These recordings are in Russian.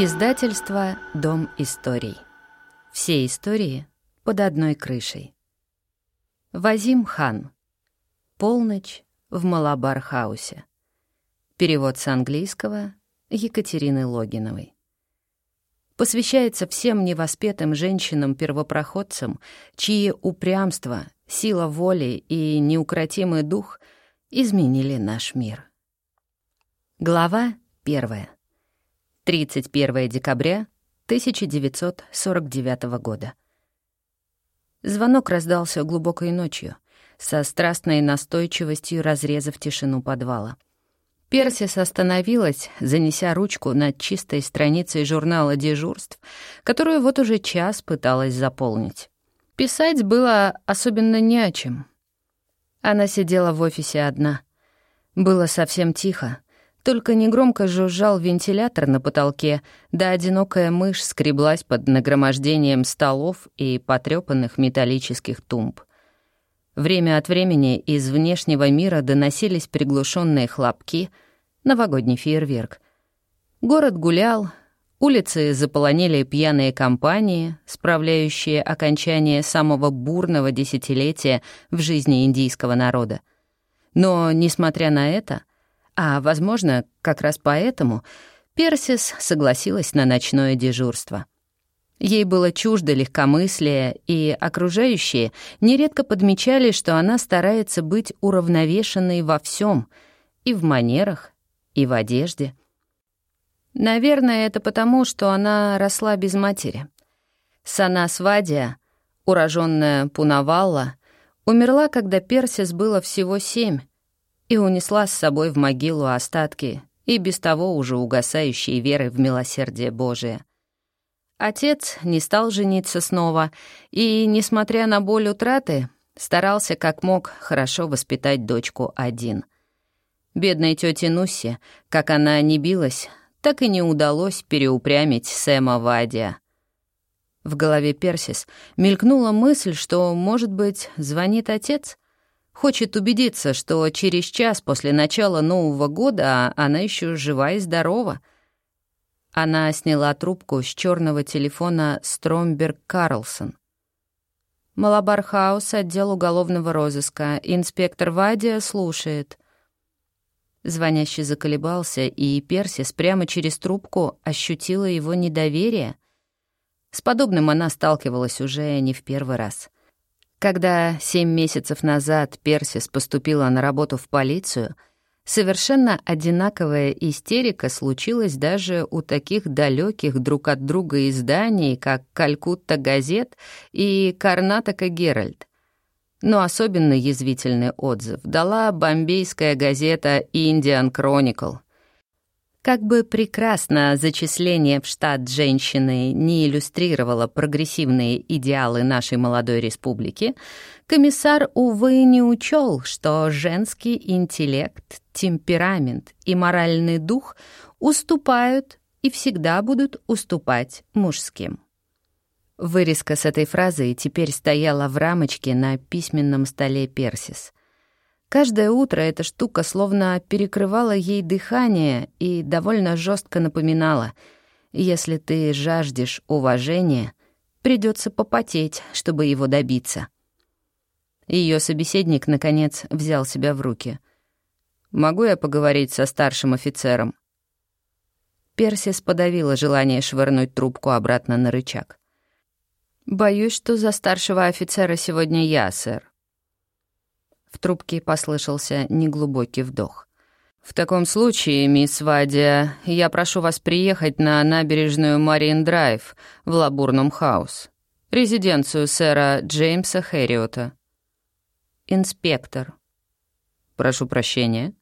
Издательство «Дом историй». Все истории под одной крышей. Вазим Хан. Полночь в Малабар-хаусе. Перевод с английского Екатерины Логиновой. Посвящается всем невоспетым женщинам-первопроходцам, чьи упрямство, сила воли и неукротимый дух изменили наш мир. Глава первая. 31 декабря 1949 года. Звонок раздался глубокой ночью, со страстной настойчивостью разрезав тишину подвала. Персис остановилась, занеся ручку над чистой страницей журнала дежурств, которую вот уже час пыталась заполнить. Писать было особенно не о чем. Она сидела в офисе одна. Было совсем тихо, только негромко жужжал вентилятор на потолке, да одинокая мышь скреблась под нагромождением столов и потрёпанных металлических тумб. Время от времени из внешнего мира доносились приглушенные хлопки, новогодний фейерверк. Город гулял, улицы заполонили пьяные компании, справляющие окончание самого бурного десятилетия в жизни индийского народа. Но, несмотря на это, а, возможно, как раз поэтому Персис согласилась на ночное дежурство. Ей было чуждо легкомыслие, и окружающие нередко подмечали, что она старается быть уравновешенной во всем, и в манерах, и в одежде. Наверное, это потому, что она росла без матери. Сана Свадия, уроженная Пунавалла, умерла, когда Персис было всего семь, и унесла с собой в могилу остатки и без того уже угасающей веры в милосердие Божие. Отец не стал жениться снова и, несмотря на боль утраты, старался как мог хорошо воспитать дочку один. Бедной тете Нуссе, как она не билась, так и не удалось переупрямить Сэма Вадия. В голове Персис мелькнула мысль, что, может быть, звонит отец — Хочет убедиться, что через час после начала Нового года она еще жива и здорова. Она сняла трубку с черного телефона Стромберг Карлсон. Малабар Хаус, отдел уголовного розыска. Инспектор Вадия слушает. Звонящий заколебался, и Персис прямо через трубку ощутила его недоверие. С подобным она сталкивалась уже не в первый раз — когда семь месяцев назад Персис поступила на работу в полицию, совершенно одинаковая истерика случилась даже у таких далеких друг от друга изданий, как «Калькутта Газет» и «Карнатока Геральт». Но особенно язвительный отзыв дала бомбейская газета «Индиан Кроникл», как бы прекрасно зачисление в штат женщины не иллюстрировало прогрессивные идеалы нашей молодой республики, комиссар, увы, не учел, что женский интеллект, темперамент и моральный дух уступают и всегда будут уступать мужским. Вырезка с этой фразой теперь стояла в рамочке на письменном столе Персис. Каждое утро эта штука словно перекрывала ей дыхание и довольно жестко напоминала, если ты жаждешь уважения, придется попотеть, чтобы его добиться. Ее собеседник, наконец, взял себя в руки. «Могу я поговорить со старшим офицером?» Персис подавила желание швырнуть трубку обратно на рычаг. «Боюсь, что за старшего офицера сегодня я, сэр. В трубке послышался неглубокий вдох. «В таком случае, мисс Вадия, я прошу вас приехать на набережную Марин-Драйв в Лабурном Хаус, резиденцию сэра Джеймса Хэриота». «Инспектор». «Прошу прощения».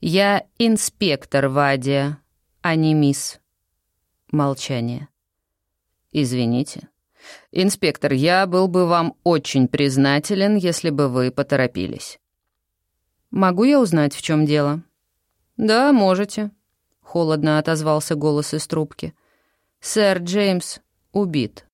«Я инспектор Вадия, а не мисс». Молчание. «Извините». «Инспектор, я был бы вам очень признателен, если бы вы поторопились». «Могу я узнать, в чем дело?» «Да, можете», — холодно отозвался голос из трубки. «Сэр Джеймс убит».